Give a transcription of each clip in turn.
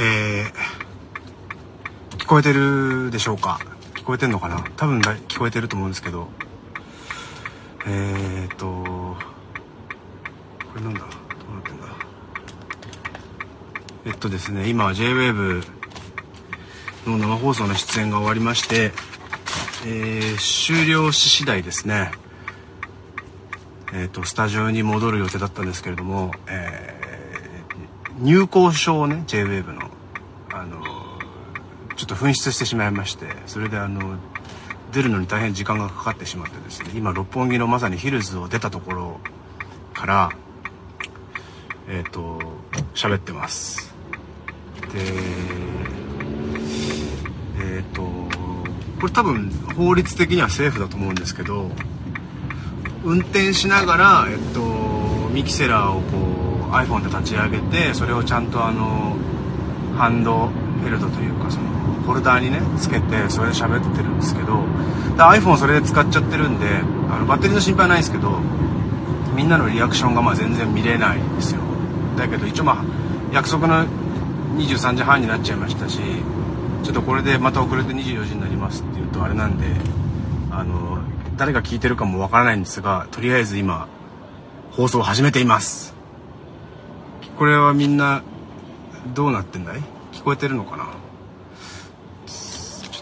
えー、聞こえてるでしょうか？聞こえてんのかな？多分聞こえてると思うんですけど。えー、っとこれなんだ？どうなってんだ？えっとですね今 JWAVE の生放送の出演が終わりまして、えー、終了し次第ですね。えっ、とスタジオに戻る予定だったんですけれども、えー、入校証をね JWAVE のちょっと紛失してしまいましてそれであの出るのに大変時間がかかってしまってですね今六本木のまさにヒルズを出たところからえっ、ー、と喋ってます。でえっ、ー、とこれ多分法律的にはセーフだと思うんですけど運転しながら、えっと、ミキセラーをこう iPhone で立ち上げてそれをちゃんとあのハンドヘルドというかそホルダーにねつけてそれで喋ってるんですけど iPhone それで使っちゃってるんであのバッテリーの心配ないんですけどみんなのリアクションがまあ全然見れないんですよ。だけど一応まあ約束の23時半になっちゃいましたしちょっとこれでまた遅れて24時になりますっていうとあれなんであの誰が聞いてるかもわからないんですがとりあえず今放送を始めています。これはみんなどうなってんだい？聞こえてるのかな？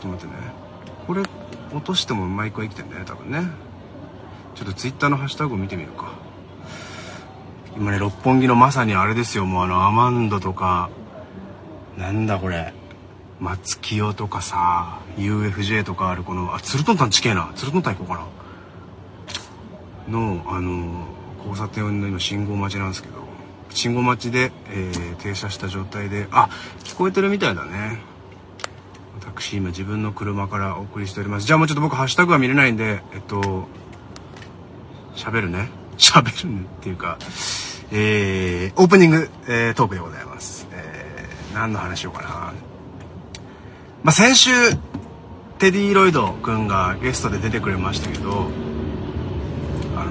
と待ってね。これ落としてもマイクは生きてんだね多分ね。ちょっとツイッターのハッシュタグを見てみるか。今ね六本木のまさにあれですよ。もうあのアマンドとか。なんだこれ。松清とかさ UFJ とかあるこのあ鶴トンタン地形な。鶴トンタン行こうかな。のあの交差点の今信号待ちなんですけど。信号待ちで、えー、停車した状態で。あ聞こえてるみたいだね。私今自分の車からお送りしております。じゃあもうちょっと僕ハッシュタグは見れないんでえっと喋るね。喋るねっていうかえー、オープニング、えー、トークでございます、えー、何の話しようかな。まあ、先週テディ・ロイド君がゲストで出てくれましたけどあの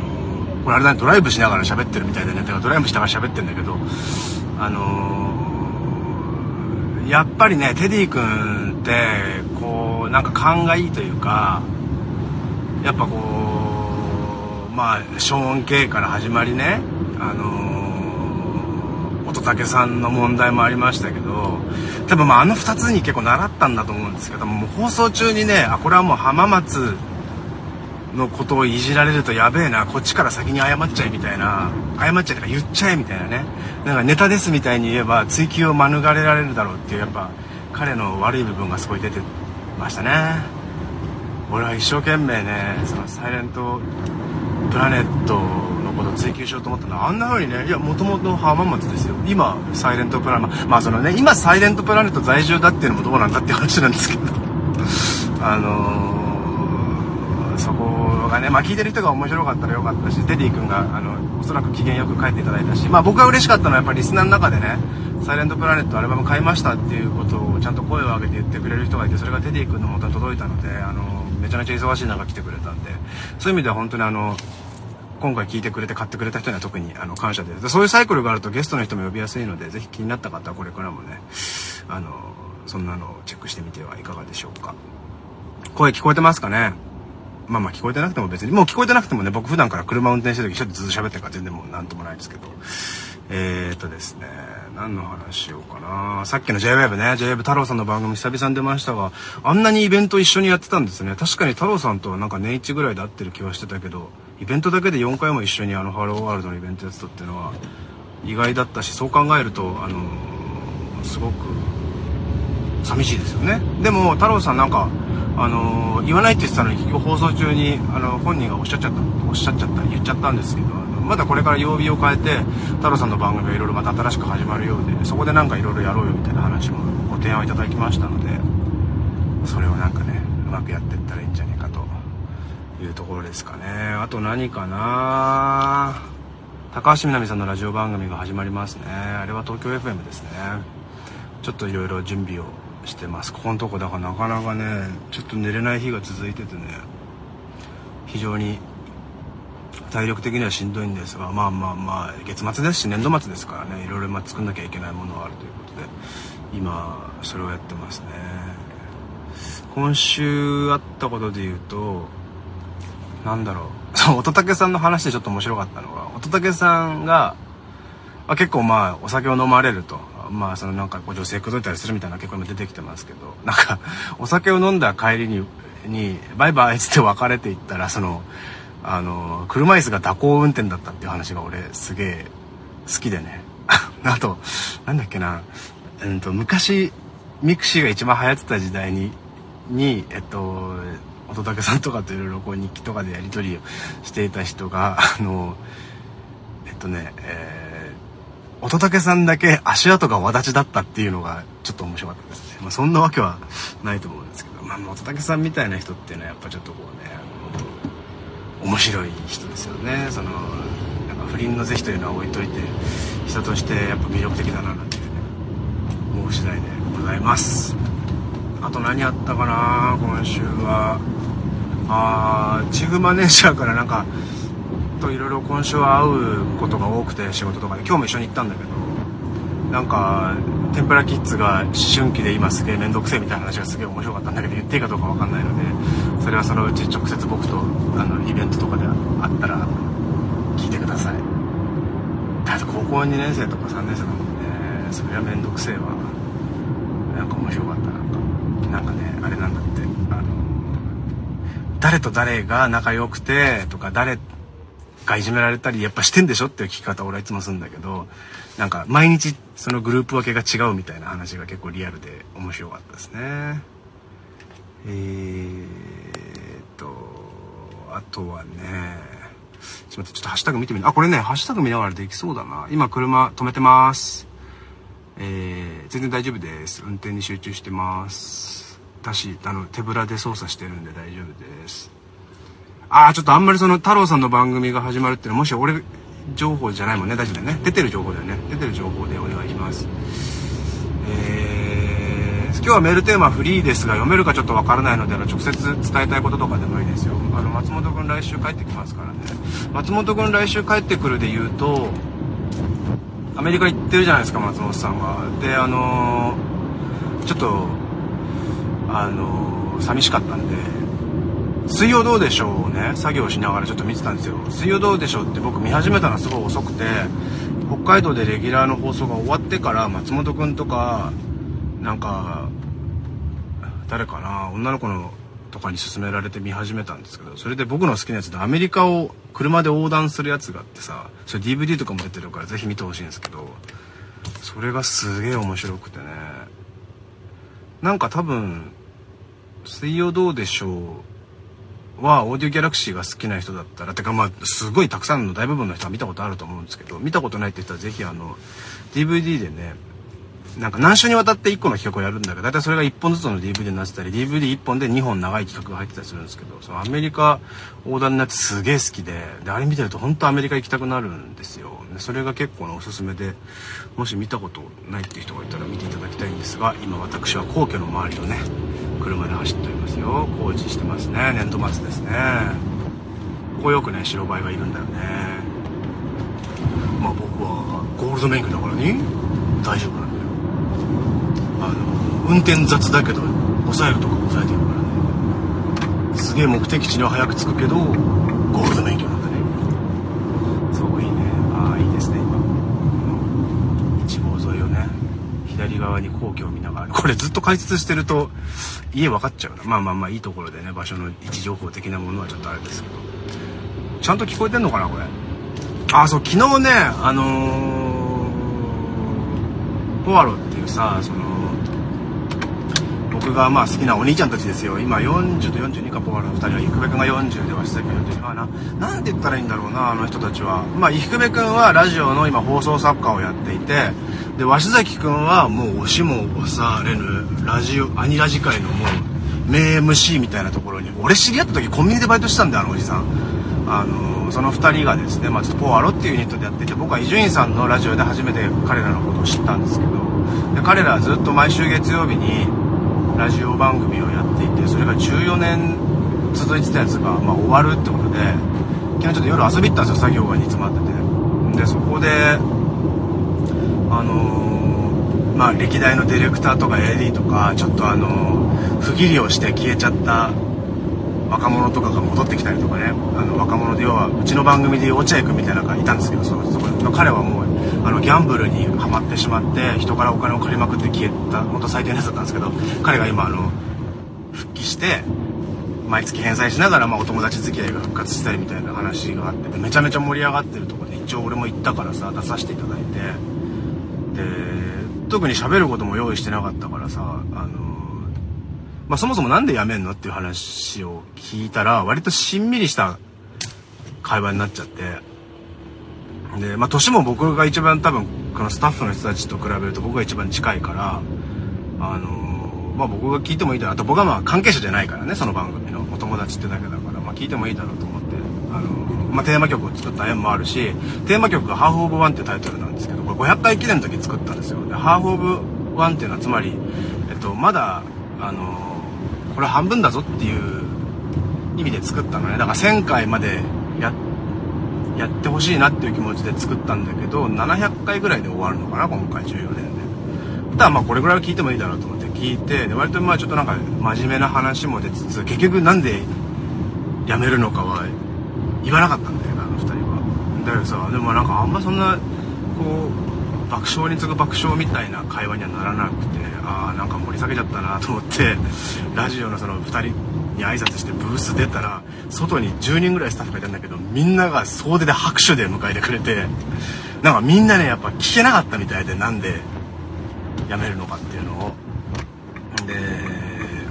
ー、これあれだねドライブしながら喋ってるみたいでね。ドライブしながら喋ってんだけどあのー、やっぱりねテディ君ってこうなんか勘がいいというかやっぱこうまあショーン・ケイから始まりねあの、乙武さんの問題もありましたけど多分まああの2つに結構習ったんだと思うんですけども放送中にねあこれはもう浜松のことをいじられるとやべえなこっちから先に謝っちゃえみたいな謝っちゃえとか言っちゃえみたいなねなんかネタですみたいに言えば追及を免れられるだろうっていうやっぱ彼の悪い部分がすごい出てましたね。俺は一生懸命ねそのサイレントプラネットのことを追求しようと思ったのはあんな風にねいやもともと浜松ですよ。今サイレントプラネットまあそのね今サイレントプラネット在住だっていうのもどうなんだって話なんですけど。あのー、そこがねまあ聞いてる人が面白かったらよかったしデディ君があのおそらく機嫌よく帰っていただいたしまあ僕が嬉しかったのはやっぱりリスナーの中でねサイレントプラネットアルバム買いましたっていうことをちゃんと声を上げて言ってくれる人がいてそれがテディ君の元に届いたのであのめちゃめちゃ忙しい中来てくれたんでそういう意味では本当にあの今回聞いてくれて買ってくれた人には特にあの感謝です。そういうサイクルがあるとゲストの人も呼びやすいのでぜひ気になった方はこれからもねあのそんなのをチェックしてみてはいかがでしょうか。声聞こえてますかね？まあまあ聞こえてなくても別に。もう聞こえてなくてもね僕普段から車運転してる時一人でずっと喋ってるから全然もう何ともないですけど。えー、っとですね。何の話しようかな。さっきの JWAVE ね。JWAVE 太郎さんの番組久々に出ましたがあんなにイベント一緒にやってたんですね。確かに太郎さんとはなんか年一ぐらいで会ってる気はしてたけどイベントだけで4回も一緒にあのハローワールドのイベントやってたっていうのは意外だったしそう考えるとあのすごく寂しいですよね。でも太郎さんなんかあの言わないって言ってたのに放送中にあの本人がおっしゃっちゃったおっしゃっちゃった言っちゃったんですけどまだこれから曜日を変えて太郎さんの番組がいろいろまた新しく始まるようでそこでなんかいろいろやろうよみたいな話もご提案をいただきましたのでそれをなんかねうまくやっていったらいいんじゃないかというところですかね。あと何かな？高橋みなみさんのラジオ番組が始まりますね。あれは東京 FM ですね。ちょっといろいろ準備をしてます。ここのとこだからなかなかねちょっと寝れない日が続いててね非常に体力的にはしんどいんですがまあまあまあ月末ですし年度末ですからねいろいろま作んなきゃいけないものがあるということで今それをやってますね。今週あったことで言うとなんだろう。そ う乙武さんの話でちょっと面白かったのが乙武さんが、ま、結構まあお酒を飲まれると。まあそのなんかこう女性口説いたりするみたいな結構今出てきてますけどなんかお酒を飲んだ帰りににバイバイっつって別れていったらそのあの車椅子が蛇行運転だったっていう話が俺すげえ好きでね。あとなんだっけな、うんと、昔ミクシーが一番流行ってた時代ににえっと乙武さんとかといろいろこう日記とかでやり取りをしていた人があのえっとねえー、乙武さんだけ足跡がわだちだったっていうのがちょっと面白かったですね、まあ、そんなわけはないと思うんですけど、まあ、乙武さんみたいな人っていうのはやっぱちょっとこうね面白い人ですよね。そのなんか不倫の是非というのは置いといて人としてやっぱ魅力的だななんていうね思う次第でございます。あと何あったかな今週は。あチーフマネージャーからなんかといろいろ今週は会うことが多くて仕事とかで今日も一緒に行ったんだけどなんか天ぷらキッズが思春期で今すげえ面倒くせえみたいな話がすげえ面白かったんだけど言っていいかどうか分かんないのでそれはそのうち直接僕とあのイベントとかであったら聞いてください。だって高校2年生とか3年生だもんね。それは面倒くせえわ。なんか面白かった。なんかなんかねあれなんだって。あの誰と誰が仲良くてとか誰がいじめられたりやっぱしてんでしょっていう聞き方俺はいつもするんだけどなんか毎日そのグループ分けが違うみたいな話が結構リアルで面白かったですね。えー、っとあとはねちょっと待ってちょっとハッシュタグ見てみる。あこれねハッシュタグ見ながらできそうだな。今車止めてます。えー、全然大丈夫です。運転に集中してます。だしあの手ぶらで操作してるんで大丈夫です。ああちょっとあんまりその太郎さんの番組が始まるっていうのはもし俺情報じゃないもんね大丈夫だよね。出てる情報だよね。出てる情報でお願いします。えー、今日はメールテーマフリーですが読めるかちょっとわからないので直接伝えたいこととかでもいいですよ。あの松本君来週帰ってきますからね。松本君来週帰ってくるで言うとアメリカ行ってるじゃないですか松本さんは。であのー、ちょっとあのー、寂しかったんで。水曜どうでしょうをね。作業しながらちょっと見てたんですよ。水曜どうでしょうって僕見始めたのはすごい遅くて北海道でレギュラーの放送が終わってから松本くんとかなんか誰かな女の子のとかに勧められて見始めたんですけどそれで僕の好きなやつでアメリカを車で横断するやつがあってさそれ DVD とかも出てるから是非見てほしいんですけどそれがすげえ面白くてね。なんか多分「水曜どうでしょう」はオーディオギャラクシーが好きな人だったらてかまあすごいたくさんの大部分の人は見たことあると思うんですけど見たことないって人は是非あの DVD でねなんか何週にわたって1個の企画をやるんだけど大体それが1本ずつの DVD になってたり DVD1 本で2本長い企画が入ってたりするんですけどそのアメリカ横断になってすげえ好きでであれ見てると本当アメリカ行きたくなるんですよ。でそれが結構のおすすめでもし見たことないっていう人がいたら見ていただきたいんですが今私は皇居の周りをね車で走っておりますよ。工事してますね。年度末ですね。ここよくね白バイがいるんだよね。まあ僕はゴールド免許だからに大丈夫なんだよ。あの運転雑だけど抑えるとか抑えてるからね。すげえ目的地には早く着くけどゴールド免許なんだねそういいねああいいですね今一号沿いをね左側に皇居を見ながら。これずっと解説してると家分かっちゃうな。まあまあまあいいところでね場所の位置情報的なものはちょっとあれですけど。ちゃんと聞こえてんのかなこれ。あそう昨日ねあのー、ポアロっていうさその僕がまあ好きなお兄ちゃんたちですよ。今40と42かポアロの2人は伊福部君が40で鷲崎が42はな。なんて言ったらいいんだろうなあの人たちは。まあ伊福部君はラジオの今放送作家をやっていてで鷲崎君はもう押しも押されぬラジオアニラジ界のもう名 MC みたいなところに俺知り合った時コンビニでバイトしてたんだよあのおじさん。あのその2人がですね、まあ、ちょっとポアロっていうユニットでやっていて僕は伊集院さんのラジオで初めて彼らのことを知ったんですけどで彼らはずっと毎週月曜日にラジオ番組をやっていてそれが14年続いてたやつが、まあ、終わるってことで昨日ちょっと夜遊び行ったんですよ作業が煮詰まってて。でそこであのー、まあ歴代のディレクターとか AD とかちょっとあのー、不義理をして消えちゃった若者とかが戻ってきたりとかねあの若者で要はうちの番組で落合君みたいなのがいたんですけどそそこ彼はもうあのギャンブルにはまってしまって人からお金を借りまくって消えた本当最低なやつだったんですけど彼が今あの復帰して毎月返済しながら、まあ、お友達付き合いが復活したりみたいな話があってめちゃめちゃ盛り上がってるとこで一応俺も行ったからさ出させていただいてで特に喋ることも用意してなかったからさあのまあ、そもそも何で辞めんのっていう話を聞いたら割としんみりした会話になっちゃって。でまあ年も僕が一番多分このスタッフの人たちと比べると僕が一番近いからあのまあ僕が聞いてもいいだろう。あと僕はまあ関係者じゃないからねその番組のお友達ってだけだからまあ聞いてもいいだろうと思って。あのまあテーマ曲を作った縁もあるしテーマ曲が「ハーフ・オブ・ワン」っていうタイトルなんですけどこれ500回記念の時作ったんですよ。でハーフ・オブ・ワンっていうのはつまりえっとまだあのこれ半分だぞっていう意味で作ったのね。だから1000回までややってほしいなっていう気持ちで作ったんだけど700回ぐらいで終わるのかな今回14年で。ただまあこれぐらいは聞いてもいいだろうと思って聞いてで割とまあちょっとなんか真面目な話も出つつ結局なんで辞めるのかは言わなかったんだよなあの2人は。だけどさでもなんかあんまそんなこう爆笑に次ぐ爆笑みたいな会話にはならなくてああなんか盛り下げちゃったなと思って ラジオのその2人に挨拶してブース出たら外に10人ぐらいスタッフがいたんだけどみんなが総出で拍手で迎えてくれてなんかみんなねやっぱ聞けなかったみたいでなんで辞めるのかっていうのを。で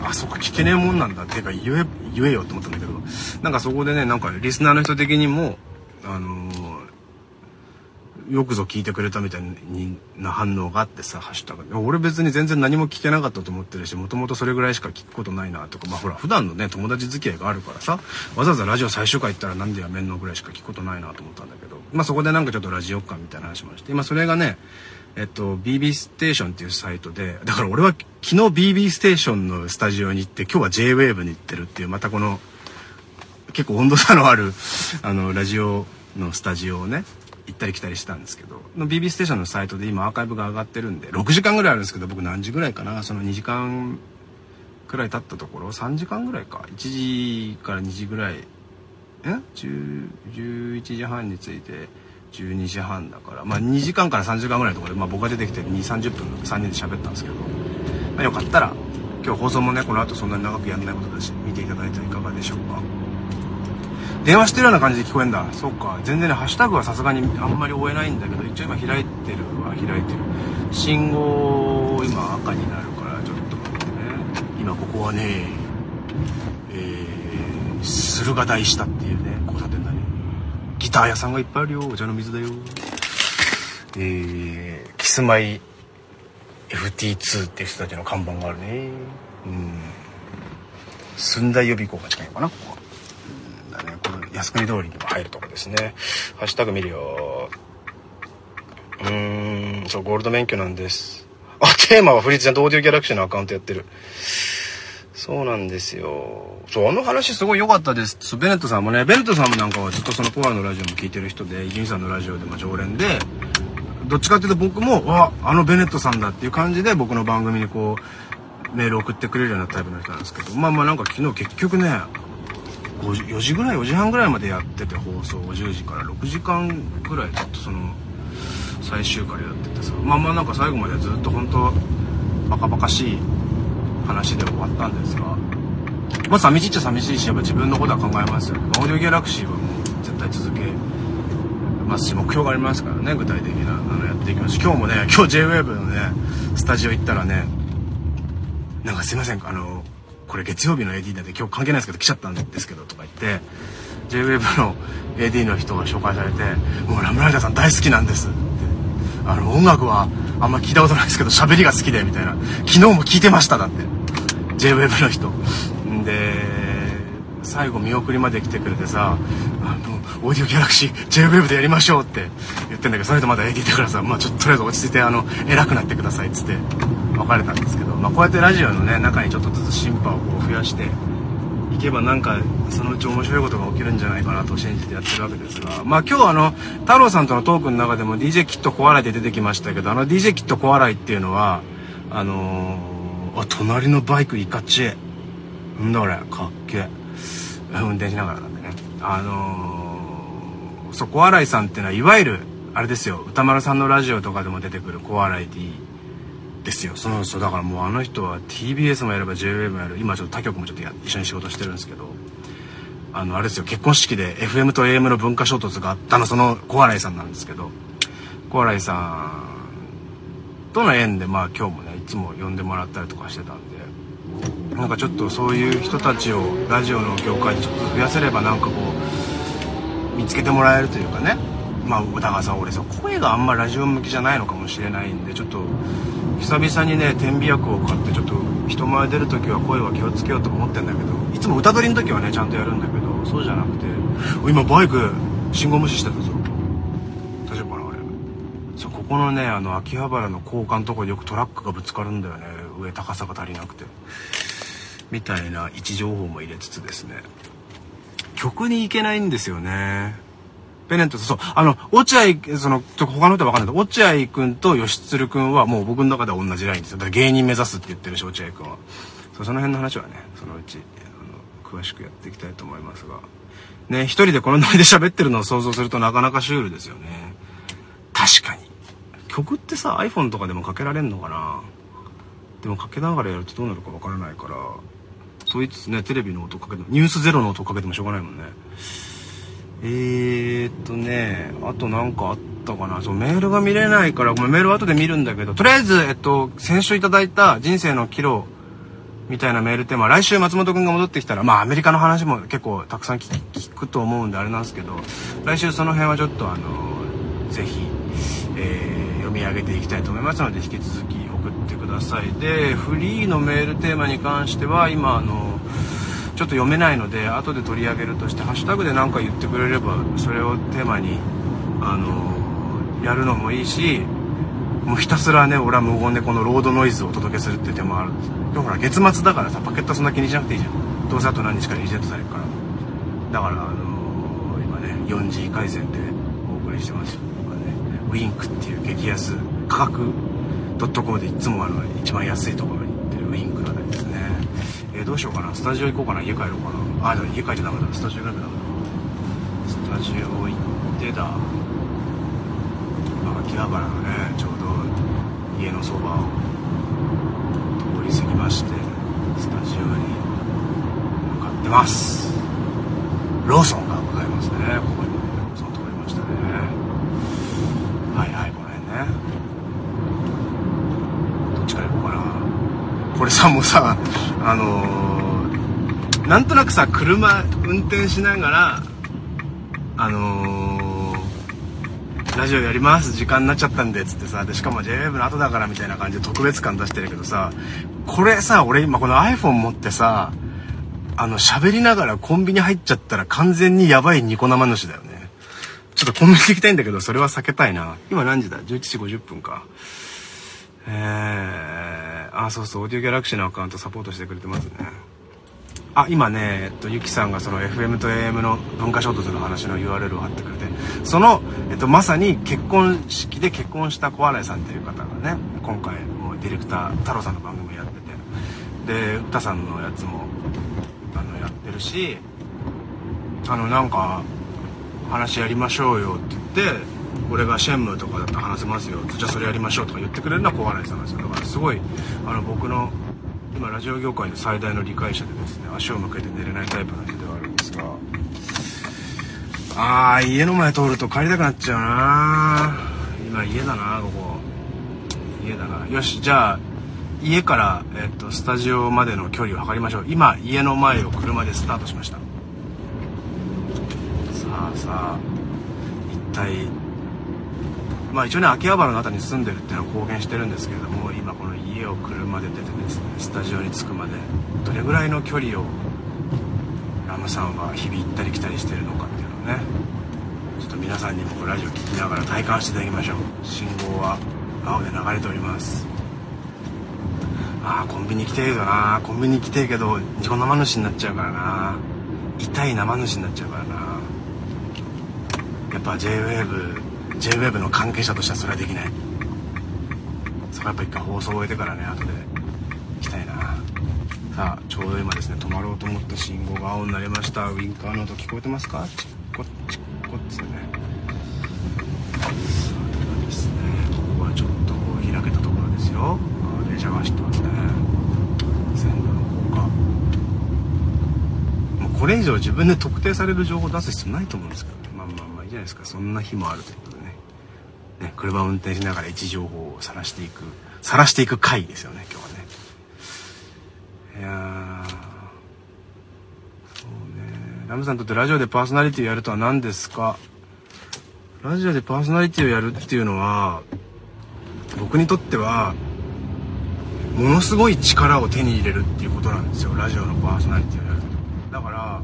あそっか聞けねえもんなんだ。っていうか言え言えよって思ったんだけど。なんかそこでねなんかリスナーの人的にもあのよくぞ聞いてくれたみたいな反応があってさ、ハッシュタグ。俺別に全然何も聞けなかったと思ってるし、もともとそれぐらいしか聞くことないなとか、まあほら、普段のね、友達付き合いがあるからさ、わざわざラジオ最終回行ったらなんでやめんのぐらいしか聞くことないなと思ったんだけど、まあそこでなんかちょっとラジオ感みたいな話もして、今それがね、えっと、BB ステーションっていうサイトで、だから俺は昨日 BB ステーションのスタジオに行って、今日は JWAVE に行ってるっていう、またこの、結構温度差のある、あの、ラジオのスタジオをね、行ったり来たりしたんですけど BB ステーションのサイトで今アーカイブが上がってるんで6時間ぐらいあるんですけど僕何時ぐらいかな。その2時間くらい経ったところ3時間ぐらいか。1時から2時ぐらい。え？11時半に着いて12時半だから。まあ2時間から3時間ぐらいのところで、まあ、僕が出てきて2 3 0分3人で喋ったんですけど、まあ、よかったら今日放送もねこの後そんなに長くやんないことだし見ていただいてはいかがでしょうか。電話してるような感じで聞こえんだ。そうか。全然ねハッシュタグはさすがにあんまり追えないんだけど一応今開いてるは開いてる。信号今赤になるからちょっと待ってね。今ここはねえー、駿河台下っていうね交差点だね。ギター屋さんがいっぱいあるよ。お茶の水だよ。えー、キスマイ FT2 っていう人たちの看板があるね。うん。寸大予備校が近いのかなここ靖国通りにも入るとこですねハッシュタグ見るようーんそうゴールド免許なんですあテーマはフリーズちゃんとオーディオギャラクシーのアカウントやってるそうなんですよ。そう、あの話すごい良かったです。ベネットさんもね、ベネットさんもなんかはずっとそのポアのラジオも聞いてる人で、伊集院さんのラジオでも常連で、どっちかっていうと僕も、わ、あのベネットさんだっていう感じで僕の番組にこう、メール送ってくれるようなタイプの人なんですけど、まあまあなんか昨日結局ね、4時ぐらい4時半ぐらいまでやってて放送10時から6時間ぐらいずっとその最終回やっててさまあまあなんか最後までずっと本当バカバカしい話で終わったんですがまあ寂しいっちゃ寂しいしやっぱ自分のことは考えますよね。オーディオギャラクシーはもう絶対続けますし目標がありますからね具体的なあのやっていきます。し今日もね今日 JWAVE のねスタジオ行ったらねなんかすいませんあのこれ月曜日の AD なんで今日関係ないですけど来ちゃったんですけどとか言って JWEB の AD の人が紹介されて「もうラムライダーさん大好きなんです」って「あの音楽はあんま聞いたことないですけど喋りが好きで」みたいな「昨日も聞いてました」だって。JWEB の人。で最後見送りまで来てくれてさ「あのオーディオギャラクシー JWAVE でやりましょう」って言ってんだけどその人まだ AD だからさ、まあ、ちょっととりあえず落ち着いてあの偉くなってくださいっつって別れたんですけど、まあ、こうやってラジオのね中にちょっとずつ審判をこう増やしていけばなんかそのうち面白いことが起きるんじゃないかなと信じてやってるわけですがまあ今日あの太郎さんとのトークの中でも DJ キット小笑いで出てきましたけどあの DJ キット小笑いっていうのはあのー、あ隣のバイクイカチなんだ俺かっけえ。運転しながらなんでね。あのー、そう小笑いさんっていうのはいわゆるあれですよ歌丸さんのラジオとかでも出てくる小笑い D ですよ。そのそうだからもうあの人は TBS もやれば JWAVE もやる。今ちょっと他局もちょっと一緒に仕事してるんですけどあのあれですよ結婚式で FM と AM の文化衝突があったのその小笑いさんなんですけど小笑いさんとの縁でまあ今日もねいつも呼んでもらったりとかしてたんでなんかちょっとそういう人たちをラジオの業界でちょっと増やせればなんかこう見つけてもらえるというかね。まあ歌川さん俺さ声があんまラジオ向きじゃないのかもしれないんでちょっと久々にね点鼻薬を買ってちょっと人前出る時は声は気をつけようと思ってんだけどいつも歌取りの時はねちゃんとやるんだけどそうじゃなくて今バイク信号無視してたぞ。大丈夫かなあれ。そうここのねあの秋葉原の高架のとこでよくトラックがぶつかるんだよね。上高さが足りなくてみたいな位置情報も入れつつですね曲に行けないんですよねペネントそう、あの、落合、その、ちょ他の人は分かんないけど、落合君と吉鶴君はもう僕の中では同じラインですよ。だから芸人目指すって言ってるし、落合君は。そうその辺の話はね、そのうち、あの、詳しくやっていきたいと思いますが。ね、一人でこのノリで喋ってるのを想像するとなかなかシュールですよね。確かに。曲ってさ、iPhone とかでもかけられんのかなでもかけながらやるとどうなるかわからないから、そう言いつつね、テレビの音かけても、ニュースゼロの音かけてもしょうがないもんね。えー、っとね、あとなんかあったかな。そう、メールが見れないから、ごめん、メールは後で見るんだけど、とりあえず、えっと、先週いただいた人生の岐路みたいなメールテーマ、来週松本くんが戻ってきたら、まあアメリカの話も結構たくさん聞くと思うんであれなんですけど、来週その辺はちょっとあの、ぜひ、えー、読み上げていきたいと思いますので、引き続きださい。で、フリーのメールテーマに関しては、今あの、ちょっと読めないので後で取り上げるとしてハッシュタグで何か言ってくれればそれをテーマにあのやるのもいいしもうひたすらね俺は無言でこのロードノイズをお届けするっていう手もある。んです今日ほら月末だからさパケットそんな気にしなくていいじゃん。どうせあと何日かでリジェットされるから。だからあのー、今ね 4G 回線でお送りしてますよ。今ねウィンクっていう激安価格 .com でいつもあの一番安いところに行ってるウィンクのですね。えー、どうしようかな。スタジオ行こうかな。家帰ろうかな。あでも家帰っちゃダメだスタジオ行かなきゃダメだスタジオ行ってだ秋葉原のねちょうど家のそばを通り過ぎましてスタジオに向かってます。ローソンがございますねここにローソン通りましたねはいはいこの辺ねどっちから行こうかなこれさもうさあのー、なんとなくさ車運転しながらあのー、ラジオやります時間になっちゃったんでっつってさでしかも JWAVE の後だからみたいな感じで特別感出してるけどさこれさ俺今この iPhone 持ってさあの喋りながらコンビニ入っちゃったら完全にヤバいニコ生主だよね。ちょっとコンビニ行きたいんだけどそれは避けたいな。今何時だ？11時50分か。えー、あ、そうそう、オーディオギャラクシーのアカウントサポートしてくれてますね。あ、今ね、えっと、ゆきさんがその FM と AM の文化衝突の話の URL を貼ってくれて、その、えっと、まさに結婚式で結婚した小洗さんっていう方がね、今回もディレクター、太郎さんの番組やってて、で、歌さんのやつも、あの、やってるし、あの、なんか、話やりましょうよって言って、俺がシェンムとかだったら話せますよじゃあそれやりましょうとか言ってくれるのは小金井さんなんですよだからすごいあの僕の今ラジオ業界の最大の理解者でですね足を向けて寝れないタイプの人ではあるんですがああ家の前通ると帰りたくなっちゃうな。今家だなここ。家だな。よしじゃあ家から、えっと、スタジオまでの距離を測りましょう。今家の前を車でスタートしました。さあさあ一体まあ一応ね秋葉原の辺りに住んでるっていうのは公言してるんですけれども今この家を車で出てですねスタジオに着くまでどれぐらいの距離をラムさんは日々行ったり来たりしてるのかっていうのをねちょっと皆さんにもラジオ聴きながら体感していただきましょう。信号は青で流れております。ああコンビニ来てるよな。コンビニ来てるけどニコ生主になっちゃうからな。痛い生主になっちゃうからな。やっぱ JWAVE JWAVE の関係者としてはそれはできない。そこはやっぱ一回放送を終えてからね後で行きたいな。さあちょうど今ですね止まろうと思った信号が青になりました。ウインカーの音聞こえてますか？ちっこちっこっつね。さあですねここはちょっと開けたところですよ。電車が走ってますね。線路の高架もうこれ以上自分で特定される情報出す必要ないと思うんですけどね。まあまあまあいいじゃないですか。そんな日もあるということね車を運転しながら位置情報を晒していく晒していく回ですよね今日はね。いやそうね。ラムさんにとってラジオでパーソナリティをやるとは何ですか？ラジオでパーソナリティをやるっていうのは僕にとってはものすごい力を手に入れるっていうことなんですよラジオのパーソナリティをやると。だから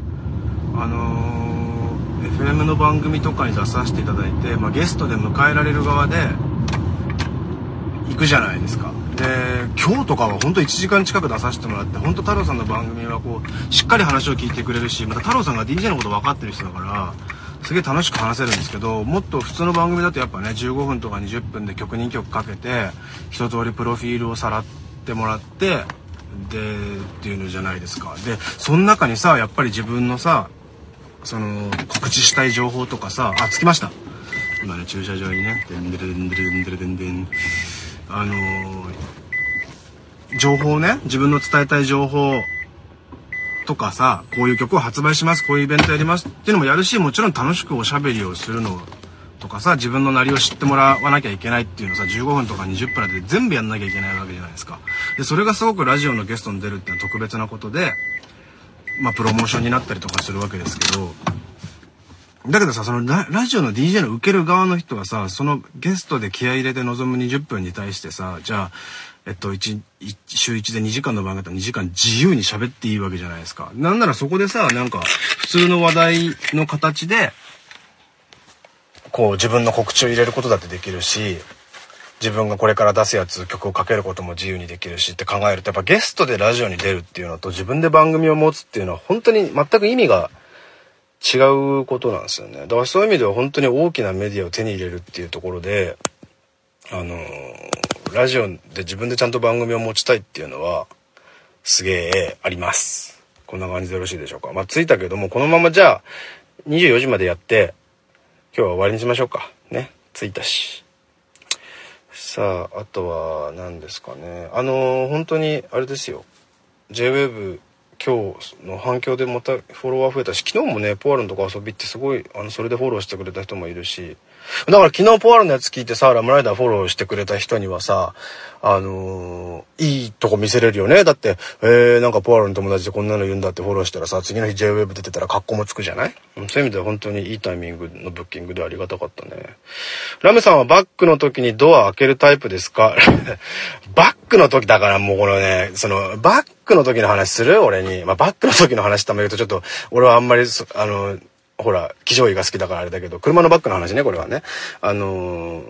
あのー、FM の番組とかに出させていただいて、まあ、ゲストで迎えられる側で行くじゃないですか。で今日とかは本当1時間近く出させてもらって本当太郎さんの番組はこうしっかり話を聞いてくれるしまた太郎さんが DJ のこと分かってる人だからすげえ楽しく話せるんですけどもっと普通の番組だとやっぱね15分とか20分で曲2曲かけて一通りプロフィールをさらってもらってでっていうのじゃないですか。でその中にさやっぱり自分のさその告知したい情報とかさあ着きました。今ね駐車場にねデンデルデンデルデンデルデンデンあのー、情報ね自分の伝えたい情報とかさこういう曲を発売しますこういうイベントやりますっていうのもやるしもちろん楽しくおしゃべりをするのとかさ自分のなりを知ってもらわなきゃいけないっていうのさ15分とか20分で全部やんなきゃいけないわけじゃないですか。でそれがすごくラジオのゲストに出るってのは特別なことでまあプロモーションになったりとかするわけですけどだけどさ、そのララジオの DJ の受ける側の人はさ、そのゲストで気合い入れて臨む20分に対してさ、じゃあ、えっと、1、週1で2時間の番組だったら2時間自由に喋っていいわけじゃないですか。なんならそこでさ、なんか、普通の話題の形で、こう自分の告知を入れることだってできるし、自分がこれから出すやつ曲をかけることも自由にできるしって考えるとやっぱゲストでラジオに出るっていうのと自分で番組を持つっていうのは本当に全く意味が違うことなんですよね。だからそういう意味では本当に大きなメディアを手に入れるっていうところで、あのラジオで自分でちゃんと番組を持ちたいっていうのは、すげえあります。こんな感じでよろしいでしょうか。まあ、着いたけども、このままじゃあ、24時までやって、今日は終わりにしましょうか。ね。着いたし。さあ、あとは何ですかね。あのー、本当に、あれですよ。JWEB 今日の反響でまたフォロワー増えたし昨日もねポワールのとか遊びってすごいあのそれでフォローしてくれた人もいるしだから昨日ポワールのやつ聞いてさラムライダーフォローしてくれた人にはさあのー、いいとこ見せれるよね。だってえー、なんかポワールの友達でこんなの言うんだってフォローしたらさ次の日 JWEB 出てたら格好もつくじゃない？そういう意味では本当にいいタイミングのブッキングでありがたかったね。ラムさんはバックの時にドア開けるタイプですか？バックの時だからもうこのねそのバックの時の話する？俺に。まあ、バックの時の話ため言うとちょっと、俺はあんまり、あの、ほら、騎乗位が好きだからあれだけど、車のバックの話ね、これはね。あの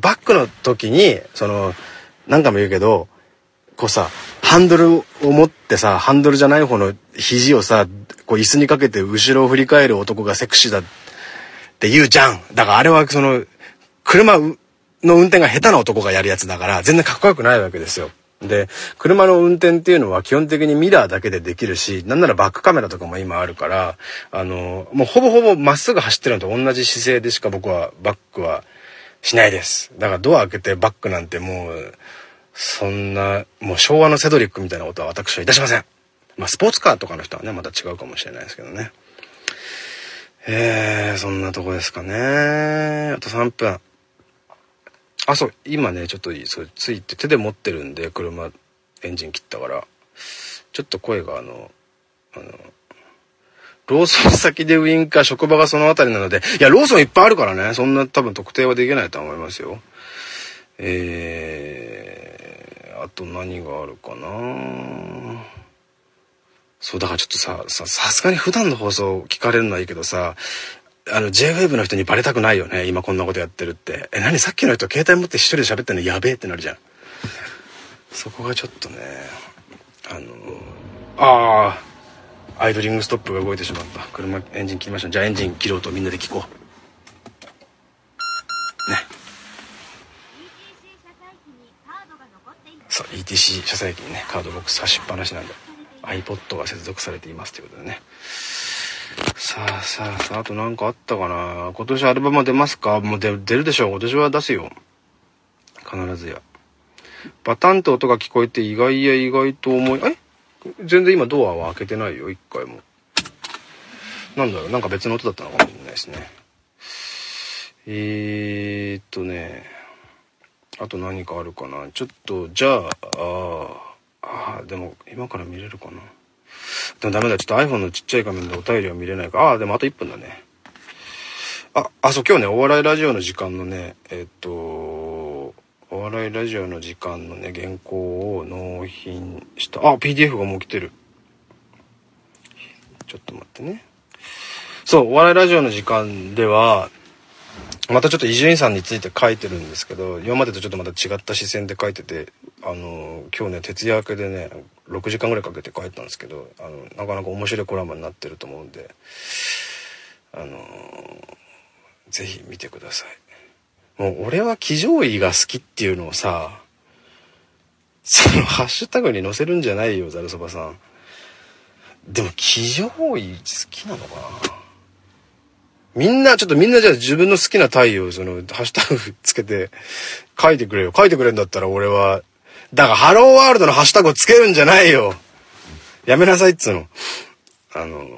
バックの時に、その、何回も言うけど、こうさ、ハンドルを持ってさ、ハンドルじゃない方の肘をさ、こう椅子にかけて後ろを振り返る男がセクシーだって言うじゃん。だからあれはその、車の運転が下手な男がやるやつだから、全然かっこよくないわけですよ。で、車の運転っていうのは基本的にミラーだけでできるし、なんならバックカメラとかも今あるから、あの、もうほぼほぼまっすぐ走ってるのと同じ姿勢でしか僕はバックはしないです。だからドア開けてバックなんてもう、そんな、もう昭和のセドリックみたいなことは私はいたしません。まあスポーツカーとかの人はね、また違うかもしれないですけどね。えー、そんなとこですかね。あと3分。あ、そう、今ね、ちょっとそれついて手で持ってるんで、車、エンジン切ったから、ちょっと声があの、あの、ローソン先でウインカー、職場がその辺りなので、いや、ローソンいっぱいあるからね、そんな多分特定はできないと思いますよ。えー、あと何があるかな。そう、だからちょっとさ、さ、すがに普段の放送聞かれるのはいいけどさ、あの JWAVE の人にバレたくないよね。今こんなことやってるって。え、何？さっきの人携帯持って一人で喋ってんの？やべえってなるじゃん。そこがちょっとねあのああアイドリングストップが動いてしまった。車エンジン切りましたじゃあエンジン切ろうとみんなで聞こう。ね。そう ETC 車載機にねカードボックス差しっぱなしなんで iPod が接続されていますということでね。さあさあさああと何かあったかな？今年アルバム出ますか？もう出るでしょう。今年は出すよ。必ずや。バタンって音が聞こえて意外や意外と思い。え？全然今ドアは開けてないよ。一回も。なんだろう？なんか別の音だったのかもしれないですね。えー、っとね。あと何かあるかな？ちょっとじゃあああでも今から見れるかな？でもダメだちょっと iPhone のちっちゃい画面でお便りは見れないかああでもあと1分だねああそう今日ねお笑いラジオの時間のねえっとお笑いラジオの時間のね、原稿を納品した。あ、PDF がもう来てる。ちょっと待ってね。そう、お笑いラジオの時間では、またちょっと伊集院さんについて書いてるんですけど、今までとちょっとまた違った視線で書いてて、あの、今日ね、徹夜明けでね、6時間ぐらいかけて書いたんですけど、あの、なかなか面白いコラムになってると思うんで、あの、ぜひ見てください。もう俺は騎乗位が好きっていうのをさ、そのハッシュタグに載せるんじゃないよ、ザルそばさん。でも騎乗位好きなのかな？みんな、ちょっとみんなじゃあ自分の好きな太陽、その、ハッシュタグつけて書いてくれよ。書いてくれんだったら俺は、だからハローワールドのハッシュタグをつけるんじゃないよ。やめなさいっつうの。あの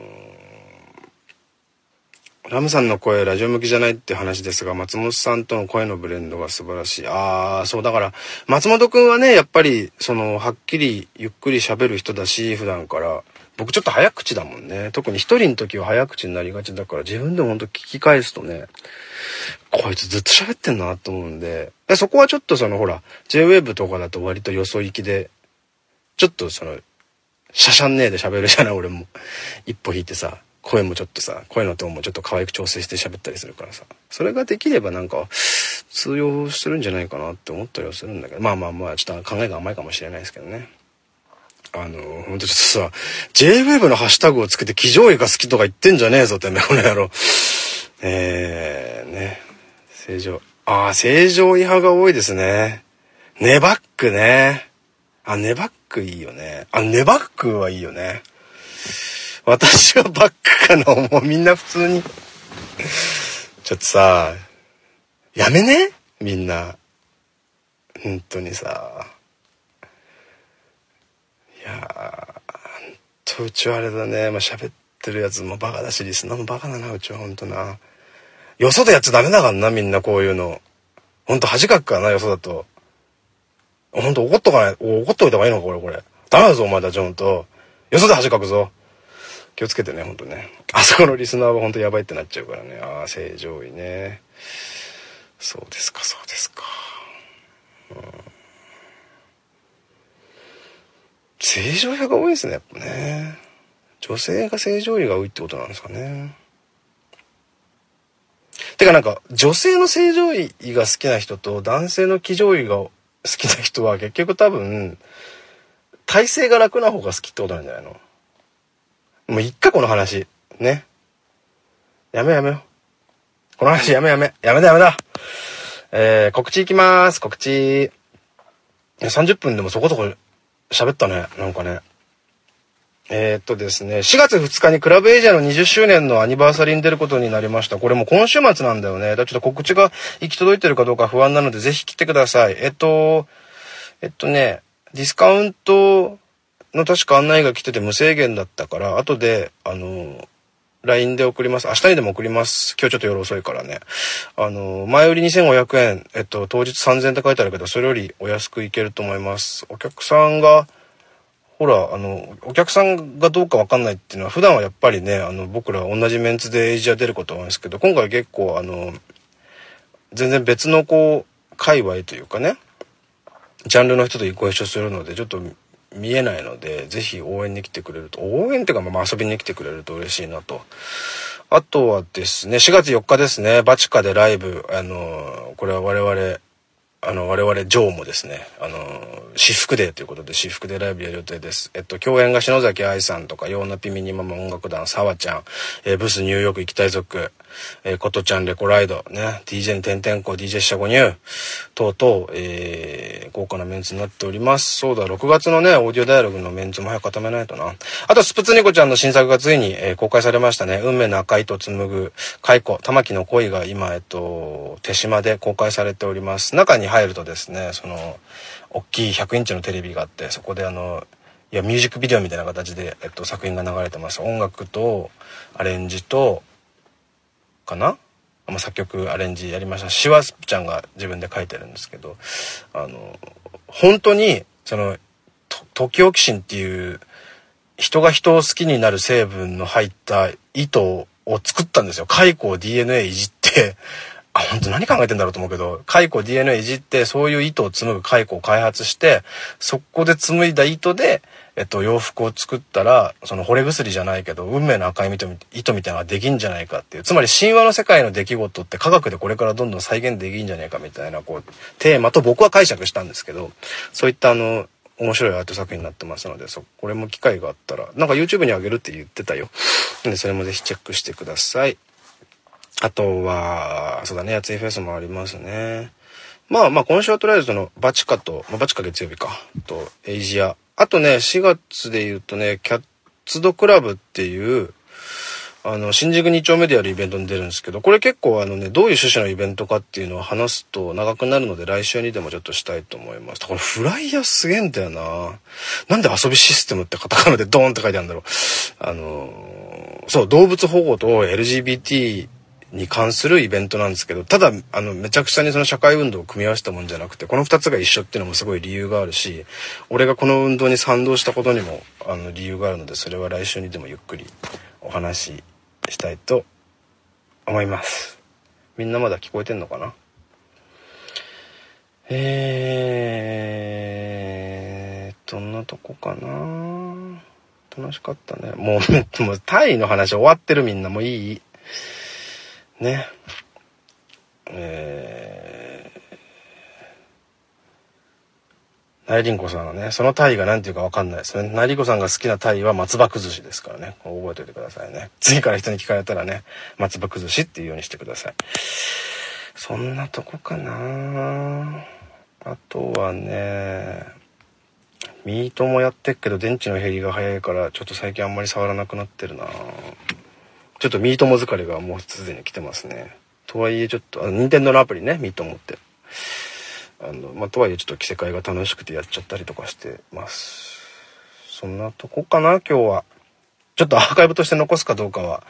ラムさんの声ラジオ向きじゃないって話ですが、松本さんとの声のブレンドが素晴らしい。ああ、そうだから、松本くんはね、やっぱり、その、はっきりゆっくり喋る人だし、普段から。僕ちょっと早口だもんね。特に一人の時は早口になりがちだから、自分でもほんと聞き返すとね、こいつずっと喋ってんなと思うんで、でそこはちょっとそのほら、J-Wave とかだと割とよそ行きで、ちょっとその、シャシャンねえで喋るじゃない、俺も。一歩引いてさ。声もちょっとさ、声のトーンもちょっと可愛く調整して喋ったりするからさ、それができればなんか通用するんじゃないかなって思ったりはするんだけど、まあまあまあ、ちょっと考えが甘いかもしれないですけどね。あの、ほんとちょっとさ、JWEB のハッシュタグをつけて騎乗位が好きとか言ってんじゃねえぞてめえこの野郎。えー、ね。正常。ああ、正常位派が多いですね。ネバックね。あ、ネバックいいよね。あ、ネバックはいいよね。私はバックかなもうみんな普通にちょっとさ、やめね？みんな。本当にさ。いやー、とうちはあれだね。まあ、喋ってるやつもバカだし、リスナーもバカだな、うちはほんとな。よそでやっちゃダメだからな、みんなこういうの。ほんと恥かくからな、よそだと。ほんと怒っとかない、怒っといた方がいいのか、これ、これ。ダメだぞ、お前たち、ほんと。よそで恥かくぞ。気をつけてね、ほんとね。あそこのリスナーはほんとやばいってなっちゃうからね。ああ、正常位ね。そうですか、そうですか。うん、正常が多いですね、やっぱね。女性が正常位が多いってことなんですかね。てかなんか、女性の正常位が好きな人と男性の騎乗位が好きな人は結局多分、体勢が楽な方が好きってことなんじゃないのもういっか、この話。ね。やめやめよ。この話やめやめ。やめだやめだ。えー、告知いきまーす。告知。30分でもそこそこ喋ったね。なんかね。えー、っとですね、4月2日にクラブエイジャーの20周年のアニバーサリーに出ることになりました。これも今週末なんだよね。だちょっと告知が行き届いてるかどうか不安なので、ぜひ来てください。えっと、えっとね、ディスカウントの確か案内が来てて無制限だったから、後で、あの、LINE で送ります。明日にでも送ります。今日ちょっと夜遅いからね。あの、前売り2500円、えっと、当日3000って書いてあるけど、それよりお安くいけると思います。お客さんが、ほら、あの、お客さんがどうかわかんないっていうのは、普段はやっぱりね、あの、僕ら同じメンツでエイジア出ることは多いんですけど、今回結構、あの、全然別のこう、界隈というかね、ジャンルの人とご一緒するので、ちょっと見えないので、ぜひ応援に来てくれると、応援っていうかまあ遊びに来てくれると嬉しいなと。あとはですね、4月4日ですね、バチカでライブ、あの、これは我々、あの、我々、ジョーもですね、あの、私服デーということで、私服でライブやる予定です。えっと、共演が篠崎愛さんとか、ヨーナピミニマム音楽団、沢ちゃん、えー、ブスニューヨーク行きたい族、えー、ことちゃんレコライド、ね、DJ に点々校、DJ シャゴニュー、等々、えー、豪華なメンツになっております。そうだ、6月のね、オーディオダイアログのメンツも早く固めないとな。あと、スプツニコちゃんの新作がついに、えー、公開されましたね。運命の赤いと紡ぐ、蚕、玉木の恋が今、えっと、手島で公開されております。中に入るとですね、その、大きい100インチのテレビがあって、そこであの、いや、ミュージックビデオみたいな形で、えっと、作品が流れてます。音楽と、アレンジと、かな？ま、作曲アレンジやりましたシワスプちゃんが自分で書いてるんですけどあの本当にその時オキシンっていう人が人を好きになる成分の入った糸を作ったんですよ。蚕を DNA いじってあ、本当何考えてんだろうと思うけど、蚕 DNA いじって、そういう糸を紡ぐ蚕を開発して、そこで紡いだ糸で、えっと、洋服を作ったら、その惚れ薬じゃないけど、運命の赤い糸みたいなのができんじゃないかっていう。つまり神話の世界の出来事って科学でこれからどんどん再現できんじゃないかみたいな、こう、テーマと僕は解釈したんですけど、そういったあの、面白いアート作品になってますので、そ、これも機会があったら、なんか YouTube にあげるって言ってたよ。で、それもぜひチェックしてください。あとは、そうだね、暑いフェスもありますね。まあまあ今週はとりあえずそのバチカと、まあ、バチカ月曜日か、とエイジアあとね、4月で言うとね、キャッツドクラブっていう、あの、新宿2丁目でやるイベントに出るんですけど、これ結構あのね、どういう趣旨のイベントかっていうのを話すと長くなるので来週にでもちょっとしたいと思います。これフライヤーすげえんだよななんで遊びシステムってカタカナでドーンって書いてあるんだろう。あのそう、動物保護と LGBT に関するイベントなんですけど、ただ、あの、めちゃくちゃにその社会運動を組み合わせたもんじゃなくて、この二つが一緒っていうのもすごい理由があるし、俺がこの運動に賛同したことにも、あの、理由があるので、それは来週にでもゆっくりお話ししたいと思います。みんなまだ聞こえてんのかな？えー、どんなとこかな？楽しかったね。もう、もう、タイの話終わってるみんなもういい？ねえー、ナイリンコさんはね、そのタイが何て言うかわかんないですね。ナイリンコさんが好きなタイは松葉崩しですからね。覚えておいてくださいね。次から人に聞かれたらね、松葉崩しっていうようにしてください。そんなとこかなあとはね、ミートもやってっけど電池の減りが早いからちょっと最近あんまり触らなくなってるなちょっとミートモ疲れがもうすでに来てますね。とはいえちょっと、あの、任天堂のアプリね、ミートモって。あの、まあ、とはいえちょっと着せ替えが楽しくてやっちゃったりとかしてます。そんなとこかな、今日は。ちょっとアーカイブとして残すかどうかは、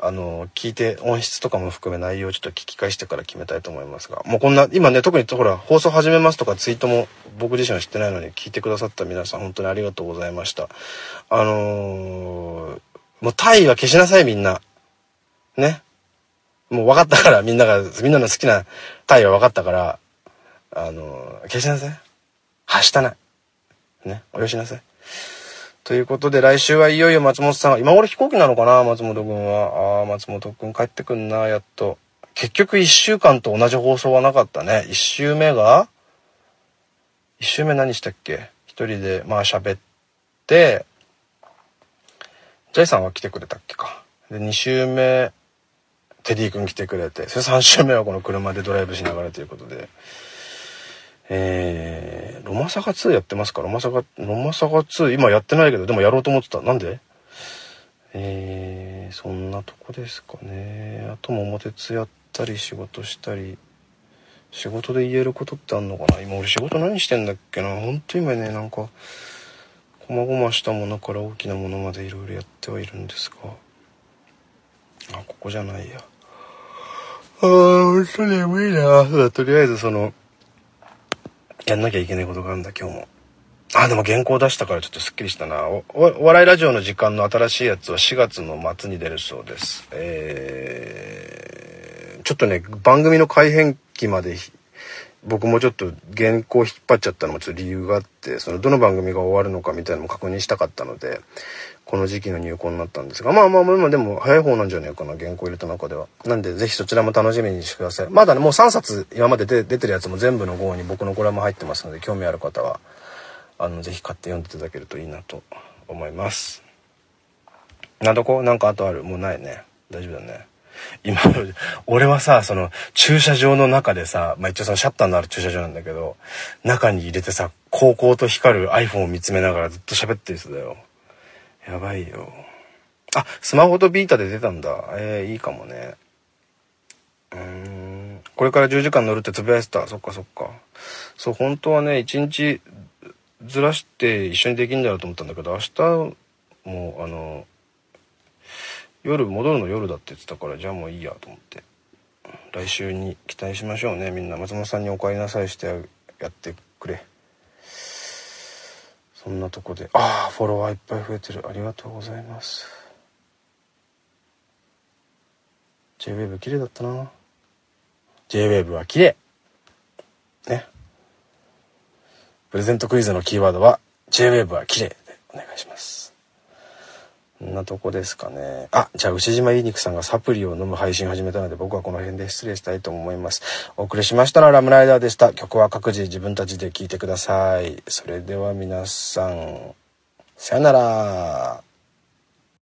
あの、聞いて音質とかも含め内容をちょっと聞き返してから決めたいと思いますが、もうこんな、今ね、特にほら、放送始めますとかツイートも僕自身は知ってないのに聞いてくださった皆さん本当にありがとうございました。あのーもうタイは消しなさいみんな。ね。もう分かったから みんなが、みんなの好きなタイは分かったから、あの、消しなさい。はしたない。ね。およしなさい。ということで来週はいよいよ松本さんが、今頃飛行機なのかな松本くんは。ああ、松本くん帰ってくんな、やっと。結局一週間と同じ放送はなかったね。一週目が、一週目何したっけ？一人で、まあ喋って、ジャイさんは来てくれたっけか。で、2週目、テディ君来てくれて、それ3週目はこの車でドライブしながらということで、えー、ロマサガ2やってますか？ロマサガ、ロマサガ2今やってないけど、でもやろうと思ってた。なんで？えー、そんなとこですかね。あとも表つやったり仕事したり、仕事で言えることってあんのかな？今俺仕事何してんだっけな？ほんと今ね、なんか、細々したものから大きなものまでいろいろやってはいるんですが。あここじゃないや。あー本当に眠いな。とりあえずそのやんなきゃいけないことがあるんだ今日も。あでも原稿出したからちょっとすっきりしたな。おお笑いラジオの時間の新しいやつは4月の末に出るそうです。えー、ちょっとね番組の改編期まで僕もちょっと原稿引っ張っちゃったのもちょっと理由があってそのどの番組が終わるのかみたいなのも確認したかったのでこの時期の入稿になったんですがまあまあまあでも早い方なんじゃないかな原稿入れた中では。なんでぜひそちらも楽しみにしてください。まだねもう3冊今まで出てるやつも全部の号に僕のコラム入ってますので興味ある方はあのぜひ買って読んでいただけるといいなと思います。なんとこなんかあとある？もうないね。大丈夫だね。今、俺はさ、その、駐車場の中でさ、まあ、一応そのシャッターのある駐車場なんだけど、中に入れてさ、高校と光る iPhone を見つめながらずっと喋ってる人だよ。やばいよ。あ、スマホとビータで出たんだ。えー、いいかもね。うーん。これから10時間乗るってつぶやいてた。そっかそっか。そう、本当はね、1日ずらして一緒にできんだろうと思ったんだけど、明日もう、あの、夜戻るの夜だって言ってたからじゃあもういいやと思って。来週に期待しましょうね。みんな。松本さんにお帰りなさいしてやってくれ。そんなとこで。ああフォロワーいっぱい増えてる。ありがとうございます。JWAVE 綺麗だったな。JWAVE は綺麗。ね。プレゼントクイズのキーワードは JWAVE は綺麗でお願いします。こんなとこですかね。あ、じゃあ牛島ユニクさんがサプリを飲む配信始めたので僕はこの辺で失礼したいと思います。お送りしましたのはラムライダーでした。曲は各自自分たちで聴いてください。それでは皆さん、さよなら。